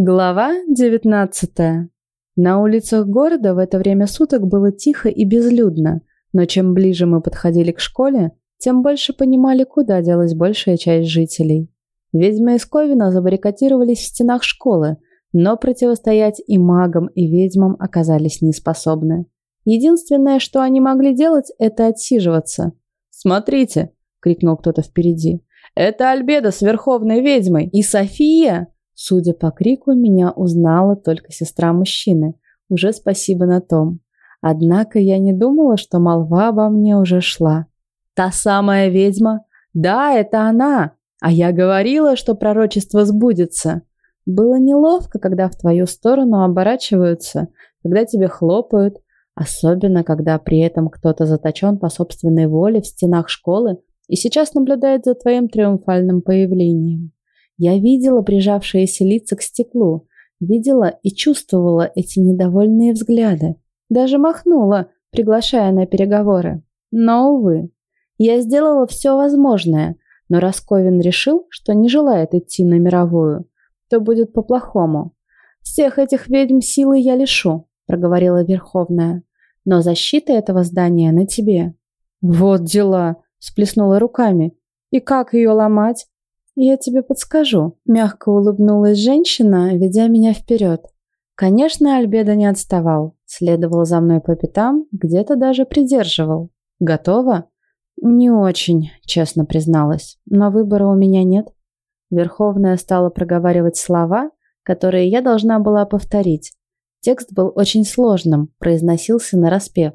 Глава 19. На улицах города в это время суток было тихо и безлюдно, но чем ближе мы подходили к школе, тем больше понимали, куда делась большая часть жителей. Ведьмы из Ковина забаррикадировались в стенах школы, но противостоять и магам, и ведьмам оказались неспособны. Единственное, что они могли делать, это отсиживаться. «Смотрите!» — крикнул кто-то впереди. «Это Альбеда с Верховной Ведьмой! И София!» Судя по крику, меня узнала только сестра мужчины. Уже спасибо на том. Однако я не думала, что молва обо мне уже шла. «Та самая ведьма? Да, это она! А я говорила, что пророчество сбудется!» Было неловко, когда в твою сторону оборачиваются, когда тебе хлопают, особенно когда при этом кто-то заточен по собственной воле в стенах школы и сейчас наблюдает за твоим триумфальным появлением. Я видела прижавшиеся лица к стеклу, видела и чувствовала эти недовольные взгляды. Даже махнула, приглашая на переговоры. Но, увы, я сделала все возможное, но Расковин решил, что не желает идти на мировую. То будет по-плохому. «Всех этих ведьм силы я лишу», — проговорила Верховная. «Но защита этого здания на тебе». «Вот дела», — сплеснула руками. «И как ее ломать? «Я тебе подскажу», – мягко улыбнулась женщина, ведя меня вперед. Конечно, Альбедо не отставал, следовал за мной по пятам, где-то даже придерживал. «Готова?» «Не очень», – честно призналась, но выбора у меня нет. Верховная стала проговаривать слова, которые я должна была повторить. Текст был очень сложным, произносился нараспев.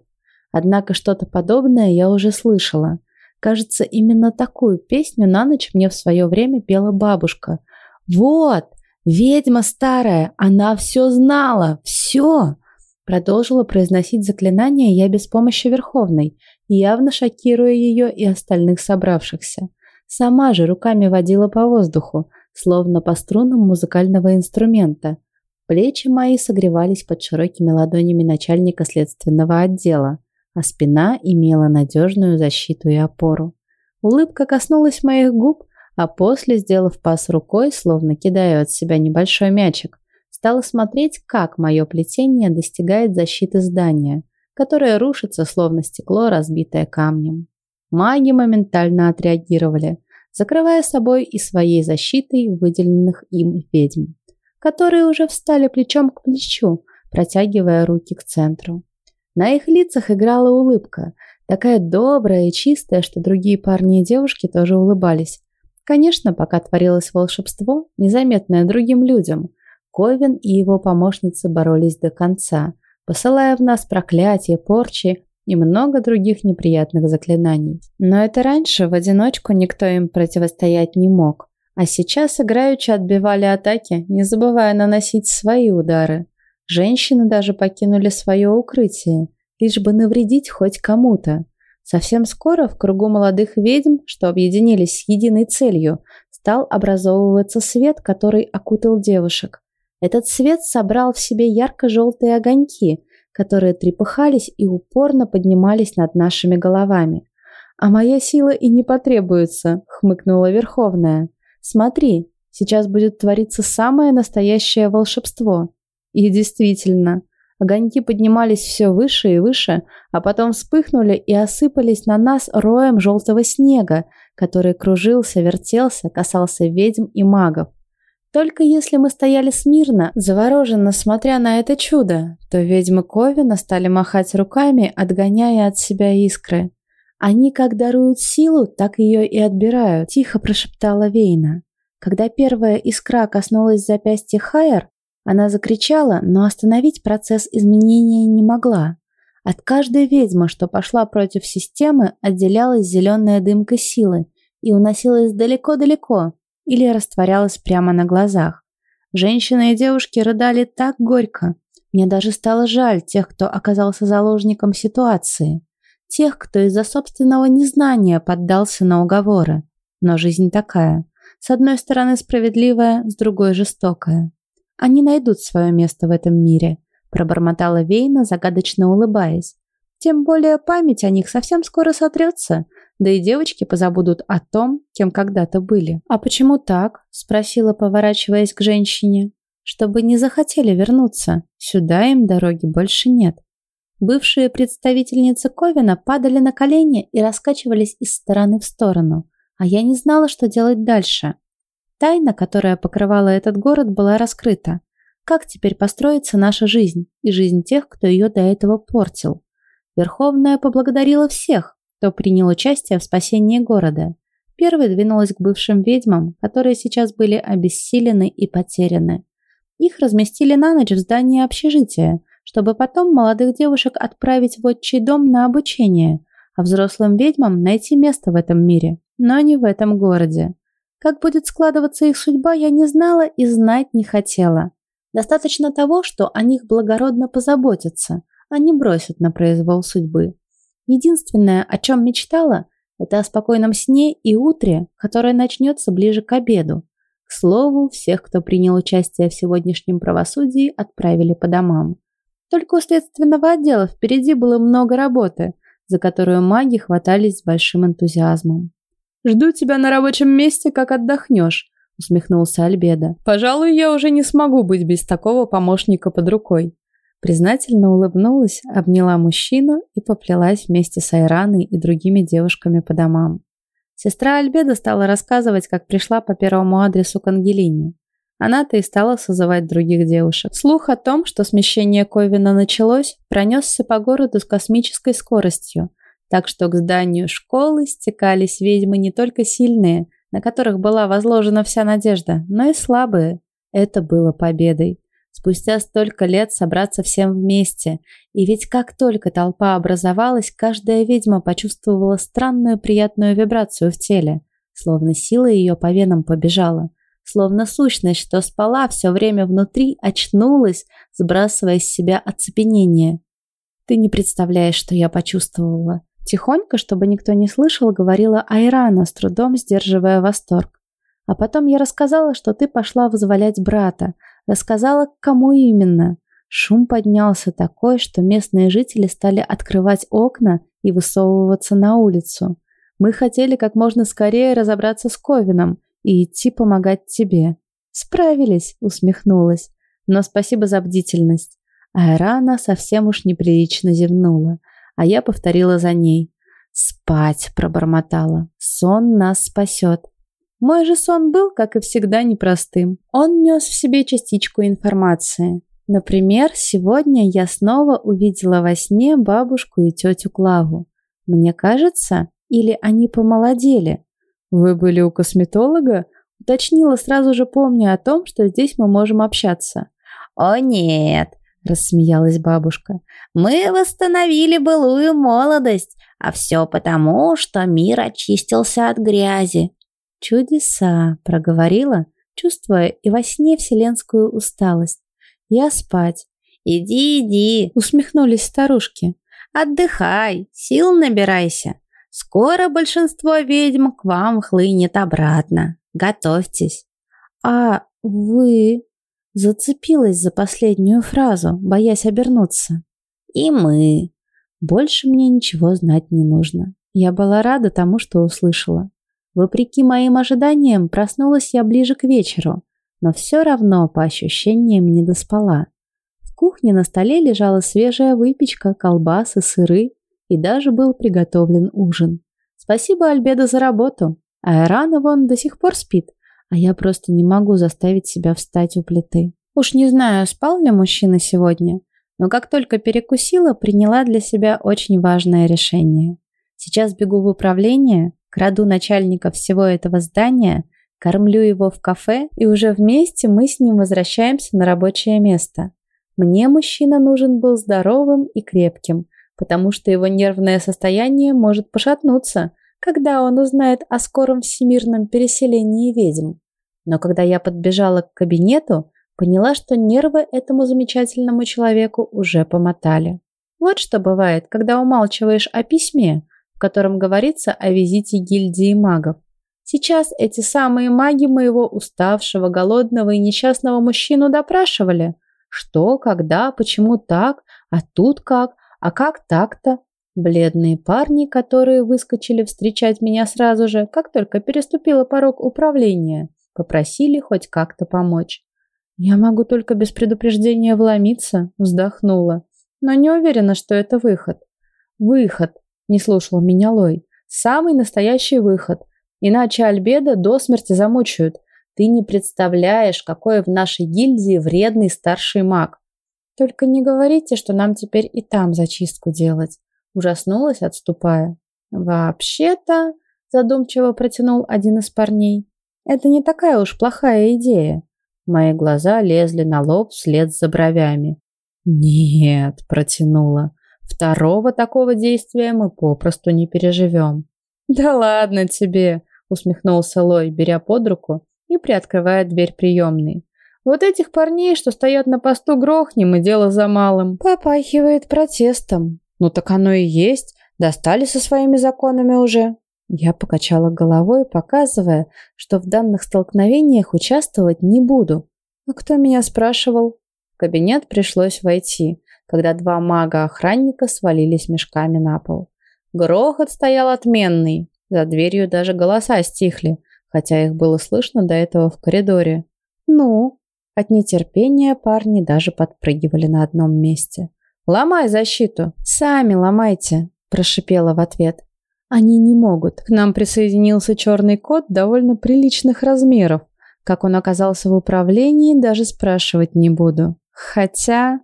Однако что-то подобное я уже слышала – Кажется, именно такую песню на ночь мне в свое время пела бабушка. «Вот, ведьма старая, она все знала, все!» Продолжила произносить заклинание я без помощи Верховной, явно шокируя ее и остальных собравшихся. Сама же руками водила по воздуху, словно по струнам музыкального инструмента. Плечи мои согревались под широкими ладонями начальника следственного отдела а спина имела надежную защиту и опору. Улыбка коснулась моих губ, а после, сделав пас рукой, словно кидаю от себя небольшой мячик, стала смотреть, как мое плетение достигает защиты здания, которое рушится, словно стекло, разбитое камнем. Маги моментально отреагировали, закрывая собой и своей защитой выделенных им ведьм, которые уже встали плечом к плечу, протягивая руки к центру. На их лицах играла улыбка, такая добрая и чистая, что другие парни и девушки тоже улыбались. Конечно, пока творилось волшебство, незаметное другим людям, Ковин и его помощницы боролись до конца, посылая в нас проклятия, порчи и много других неприятных заклинаний. Но это раньше в одиночку никто им противостоять не мог. А сейчас играючи отбивали атаки, не забывая наносить свои удары. Женщины даже покинули свое укрытие, лишь бы навредить хоть кому-то. Совсем скоро в кругу молодых ведьм, что объединились с единой целью, стал образовываться свет, который окутал девушек. Этот свет собрал в себе ярко-желтые огоньки, которые трепыхались и упорно поднимались над нашими головами. «А моя сила и не потребуется», — хмыкнула Верховная. «Смотри, сейчас будет твориться самое настоящее волшебство». И действительно, огоньки поднимались все выше и выше, а потом вспыхнули и осыпались на нас роем желтого снега, который кружился, вертелся, касался ведьм и магов. Только если мы стояли смирно, завороженно смотря на это чудо, то ведьмы Ковина стали махать руками, отгоняя от себя искры. Они как даруют силу, так ее и отбирают, тихо прошептала Вейна. Когда первая искра коснулась запястья Хайер, она закричала, но остановить процесс изменения не могла. От каждой ведьмы, что пошла против системы, отделялась зеленая дымка силы и уносилась далеко-далеко или растворялась прямо на глазах. Женщины и девушки рыдали так горько. Мне даже стало жаль тех, кто оказался заложником ситуации. Тех, кто из-за собственного незнания поддался на уговоры. Но жизнь такая. С одной стороны справедливая, с другой жестокая. Они найдут свое место в этом мире», – пробормотала Вейна, загадочно улыбаясь. «Тем более память о них совсем скоро сотрется, да и девочки позабудут о том, кем когда-то были». «А почему так?» – спросила, поворачиваясь к женщине. чтобы не захотели вернуться. Сюда им дороги больше нет. Бывшие представительницы Ковина падали на колени и раскачивались из стороны в сторону, а я не знала, что делать дальше. Тайна, которая покрывала этот город, была раскрыта. Как теперь построится наша жизнь и жизнь тех, кто ее до этого портил? Верховная поблагодарила всех, кто принял участие в спасении города. Первой двинулась к бывшим ведьмам, которые сейчас были обессилены и потеряны. Их разместили на ночь в здании общежития, чтобы потом молодых девушек отправить в отчий дом на обучение, а взрослым ведьмам найти место в этом мире, но не в этом городе. Как будет складываться их судьба, я не знала и знать не хотела. Достаточно того, что о них благородно позаботятся, а не бросят на произвол судьбы. Единственное, о чем мечтала, это о спокойном сне и утре, которое начнется ближе к обеду. К слову, всех, кто принял участие в сегодняшнем правосудии, отправили по домам. Только у следственного отдела впереди было много работы, за которую маги хватались с большим энтузиазмом. «Жду тебя на рабочем месте, как отдохнешь», — усмехнулся Альбеда. «Пожалуй, я уже не смогу быть без такого помощника под рукой». Признательно улыбнулась, обняла мужчину и поплелась вместе с Айраной и другими девушками по домам. Сестра Альбеда стала рассказывать, как пришла по первому адресу к Ангелине. Она-то и стала созывать других девушек. Слух о том, что смещение Ковина началось, пронесся по городу с космической скоростью – так что к зданию школы стекались ведьмы не только сильные, на которых была возложена вся надежда, но и слабые. Это было победой. Спустя столько лет собраться всем вместе. И ведь как только толпа образовалась, каждая ведьма почувствовала странную приятную вибрацию в теле, словно сила ее по венам побежала, словно сущность, что спала все время внутри, очнулась, сбрасывая с себя оцепенение. Ты не представляешь, что я почувствовала. Тихонько, чтобы никто не слышал, говорила Айрана, с трудом сдерживая восторг. А потом я рассказала, что ты пошла вызволять брата. Рассказала, кому именно. Шум поднялся такой, что местные жители стали открывать окна и высовываться на улицу. Мы хотели как можно скорее разобраться с Ковином и идти помогать тебе. Справились, усмехнулась. Но спасибо за бдительность. Айрана совсем уж неприлично зевнула а я повторила за ней. «Спать!» – пробормотала. «Сон нас спасет!» Мой же сон был, как и всегда, непростым. Он нес в себе частичку информации. Например, сегодня я снова увидела во сне бабушку и тетю Клаву. Мне кажется, или они помолодели? Вы были у косметолога? Уточнила сразу же, помня о том, что здесь мы можем общаться. О нет, – рассмеялась бабушка. «Мы восстановили былую молодость, а все потому, что мир очистился от грязи». «Чудеса!» – проговорила, чувствуя и во сне вселенскую усталость. «Я спать». «Иди, иди!» – усмехнулись старушки. «Отдыхай, сил набирайся. Скоро большинство ведьм к вам хлынет обратно. Готовьтесь». «А вы...» Зацепилась за последнюю фразу, боясь обернуться. И мы. Больше мне ничего знать не нужно. Я была рада тому, что услышала. Вопреки моим ожиданиям, проснулась я ближе к вечеру, но все равно, по ощущениям, не доспала. В кухне на столе лежала свежая выпечка, колбасы, сыры и даже был приготовлен ужин. Спасибо Альбедо за работу. А Эрана вон до сих пор спит, а я просто не могу заставить себя встать у плиты. Уж не знаю, спал ли мужчина сегодня, но как только перекусила, приняла для себя очень важное решение. Сейчас бегу в управление, краду начальника всего этого здания, кормлю его в кафе, и уже вместе мы с ним возвращаемся на рабочее место. Мне мужчина нужен был здоровым и крепким, потому что его нервное состояние может пошатнуться, когда он узнает о скором всемирном переселении ведьм. Но когда я подбежала к кабинету, поняла, что нервы этому замечательному человеку уже помотали. Вот что бывает, когда умалчиваешь о письме, в котором говорится о визите гильдии магов. Сейчас эти самые маги моего уставшего, голодного и несчастного мужчину допрашивали. Что, когда, почему так, а тут как, а как так-то? Бледные парни, которые выскочили встречать меня сразу же, как только переступила порог управления – Попросили хоть как-то помочь. Я могу только без предупреждения вломиться, вздохнула. Но не уверена, что это выход. Выход, не слушал меня Лой. Самый настоящий выход. Иначе Альбеда до смерти замучают. Ты не представляешь, какой в нашей гильдии вредный старший маг. Только не говорите, что нам теперь и там зачистку делать. Ужаснулась, отступая. Вообще-то, задумчиво протянул один из парней, это не такая уж плохая идея. Мои глаза лезли на лоб вслед за бровями. «Нет», — протянула, — «второго такого действия мы попросту не переживем». «Да ладно тебе», — усмехнулся Лой, беря под руку и приоткрывая дверь приемной. «Вот этих парней, что стоят на посту, грохнем, и дело за малым». Попахивает протестом. «Ну так оно и есть. Достали со своими законами уже». Я покачала головой, показывая, что в данных столкновениях участвовать не буду. А кто меня спрашивал? В кабинет пришлось войти, когда два мага-охранника свалились мешками на пол. Грохот стоял отменный. За дверью даже голоса стихли, хотя их было слышно до этого в коридоре. «Ну?» От нетерпения парни даже подпрыгивали на одном месте. «Ломай защиту!» «Сами ломайте!» – прошипела в ответ. Они не могут. К нам присоединился черный кот довольно приличных размеров. Как он оказался в управлении, даже спрашивать не буду. Хотя...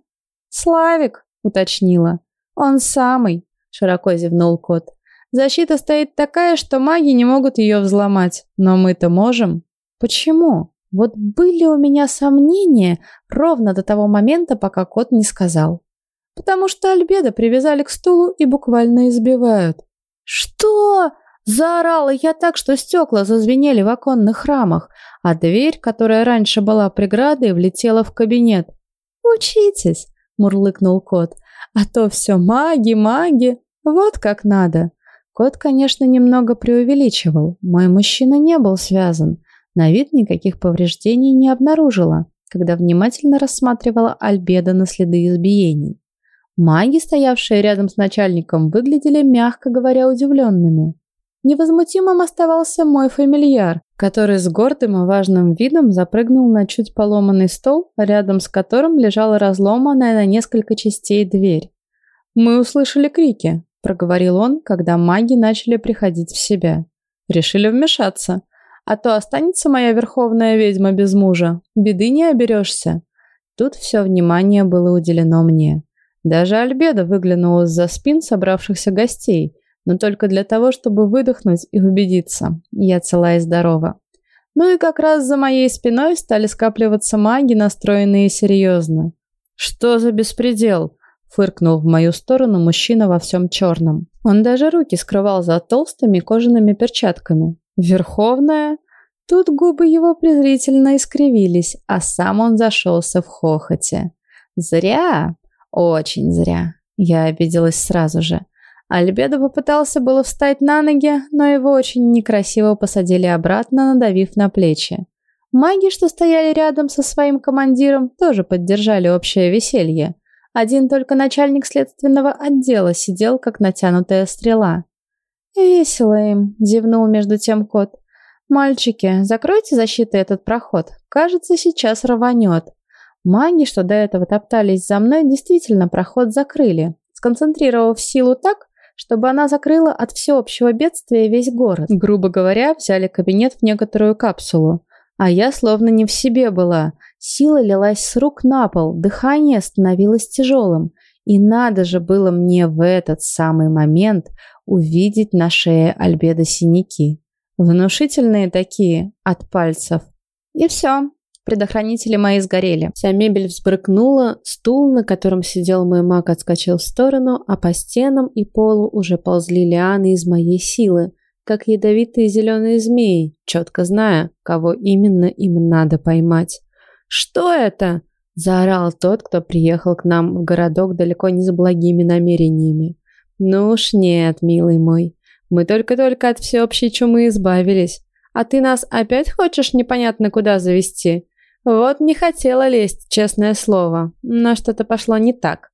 «Славик!» — уточнила. «Он самый!» — широко зевнул кот. «Защита стоит такая, что маги не могут ее взломать. Но мы-то можем». «Почему?» Вот были у меня сомнения ровно до того момента, пока кот не сказал. «Потому что Альбеда привязали к стулу и буквально избивают. «Что?» – заорала я так, что стекла зазвенели в оконных рамах, а дверь, которая раньше была преградой, влетела в кабинет. «Учитесь!» – мурлыкнул кот. «А то все маги, маги! Вот как надо!» Кот, конечно, немного преувеличивал. Мой мужчина не был связан. На вид никаких повреждений не обнаружила, когда внимательно рассматривала Альбеда на следы избиений. Маги, стоявшие рядом с начальником, выглядели, мягко говоря, удивленными. Невозмутимым оставался мой фамильяр, который с гордым и важным видом запрыгнул на чуть поломанный стол, рядом с которым лежала разломанная на несколько частей дверь. «Мы услышали крики», – проговорил он, когда маги начали приходить в себя. «Решили вмешаться. А то останется моя верховная ведьма без мужа. Беды не оберешься». Тут все внимание было уделено мне. Даже Альбеда выглянула из-за спин собравшихся гостей, но только для того, чтобы выдохнуть и убедиться. Я цела и здорова. Ну и как раз за моей спиной стали скапливаться маги, настроенные серьезно. «Что за беспредел?» – фыркнул в мою сторону мужчина во всем черном. Он даже руки скрывал за толстыми кожаными перчатками. «Верховная?» Тут губы его презрительно искривились, а сам он зашелся в хохоте. «Зря!» Очень зря. Я обиделась сразу же. Альбедо попытался было встать на ноги, но его очень некрасиво посадили обратно, надавив на плечи. Маги, что стояли рядом со своим командиром, тоже поддержали общее веселье. Один только начальник следственного отдела сидел, как натянутая стрела. «Весело им», – зевнул между тем кот. «Мальчики, закройте защитой этот проход. Кажется, сейчас рванет». Маги, что до этого топтались за мной, действительно проход закрыли, сконцентрировав силу так, чтобы она закрыла от всеобщего бедствия весь город. Грубо говоря, взяли кабинет в некоторую капсулу. А я словно не в себе была. Сила лилась с рук на пол, дыхание становилось тяжелым. И надо же было мне в этот самый момент увидеть на шее Альбеда синяки. Внушительные такие, от пальцев. И все. Предохранители мои сгорели. Вся мебель взбрыкнула, стул, на котором сидел мой маг, отскочил в сторону, а по стенам и полу уже ползли лианы из моей силы, как ядовитые зеленые змеи, четко зная, кого именно им надо поймать. «Что это?» – заорал тот, кто приехал к нам в городок далеко не с благими намерениями. «Ну уж нет, милый мой, мы только-только от всеобщей чумы избавились, а ты нас опять хочешь непонятно куда завести?» Вот не хотела лезть, честное слово, но что-то пошло не так.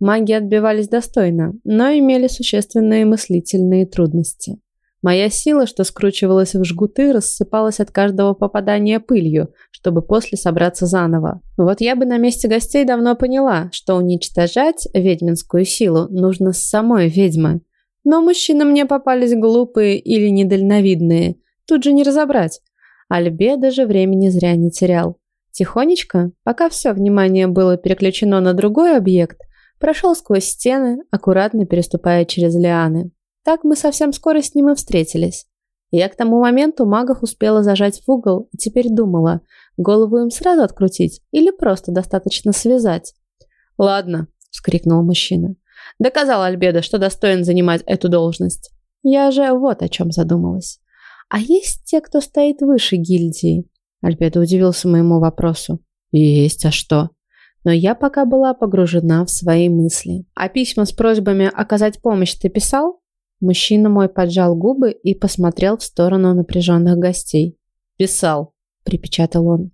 Маги отбивались достойно, но имели существенные мыслительные трудности. Моя сила, что скручивалась в жгуты, рассыпалась от каждого попадания пылью, чтобы после собраться заново. Вот я бы на месте гостей давно поняла, что уничтожать ведьминскую силу нужно с самой ведьмы. Но мужчины мне попались глупые или недальновидные. Тут же не разобрать. Альбе даже времени зря не терял. Тихонечко, пока все внимание было переключено на другой объект, прошел сквозь стены, аккуратно переступая через лианы. Так мы совсем скоро с ним и встретились. Я к тому моменту магов успела зажать в угол и теперь думала, голову им сразу открутить или просто достаточно связать. «Ладно», — вскрикнул мужчина. «Доказал Альбедо, что достоин занимать эту должность. Я же вот о чем задумалась. А есть те, кто стоит выше гильдии?» Альбедо удивился моему вопросу. «Есть, а что?» Но я пока была погружена в свои мысли. «А письма с просьбами оказать помощь ты писал?» Мужчина мой поджал губы и посмотрел в сторону напряженных гостей. «Писал», — припечатал он.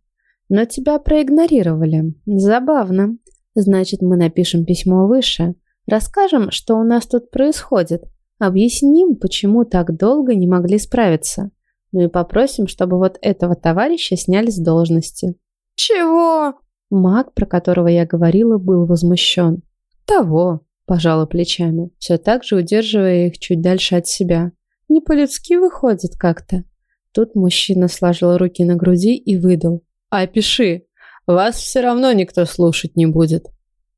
«Но тебя проигнорировали. Забавно. Значит, мы напишем письмо выше. Расскажем, что у нас тут происходит. Объясним, почему так долго не могли справиться. Ну и попросим, чтобы вот этого товарища сняли с должности». «Чего?» Маг, про которого я говорила, был возмущен. «Того», Пожала плечами, все так же удерживая их чуть дальше от себя. Не по-людски выходит как-то. Тут мужчина сложил руки на груди и выдал. «А пиши, вас все равно никто слушать не будет».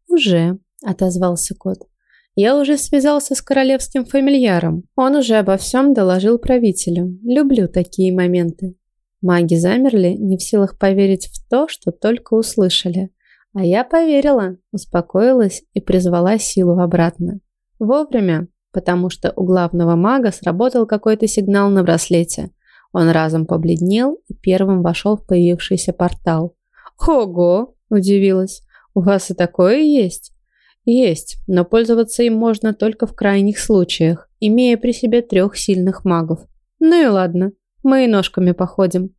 «Уже», — отозвался кот. «Я уже связался с королевским фамильяром. Он уже обо всем доложил правителю. Люблю такие моменты». Маги замерли, не в силах поверить в то, что только услышали. А я поверила, успокоилась и призвала силу обратно. Вовремя, потому что у главного мага сработал какой-то сигнал на браслете. Он разом побледнел и первым вошел в появившийся портал. «Ого!» – удивилась. «У вас и такое есть?» «Есть, но пользоваться им можно только в крайних случаях, имея при себе трех сильных магов. Ну и ладно, мы и ножками походим.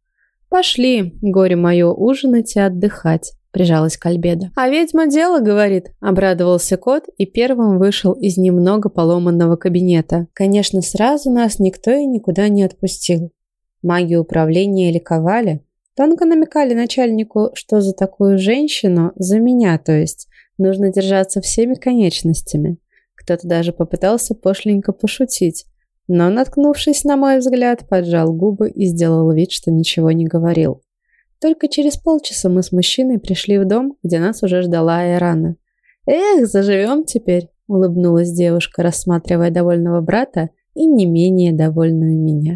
Пошли, горе мое, ужинать и отдыхать» прижалась к Альбедо. «А ведьма дело, говорит», – обрадовался кот и первым вышел из немного поломанного кабинета. Конечно, сразу нас никто и никуда не отпустил. Маги управления ликовали, тонко намекали начальнику, что за такую женщину, за меня, то есть, нужно держаться всеми конечностями. Кто-то даже попытался пошленько пошутить, но, наткнувшись на мой взгляд, поджал губы и сделал вид, что ничего не говорил. Только через полчаса мы с мужчиной пришли в дом, где нас уже ждала Айрана. «Эх, заживем теперь!» – улыбнулась девушка, рассматривая довольного брата и не менее довольную меня.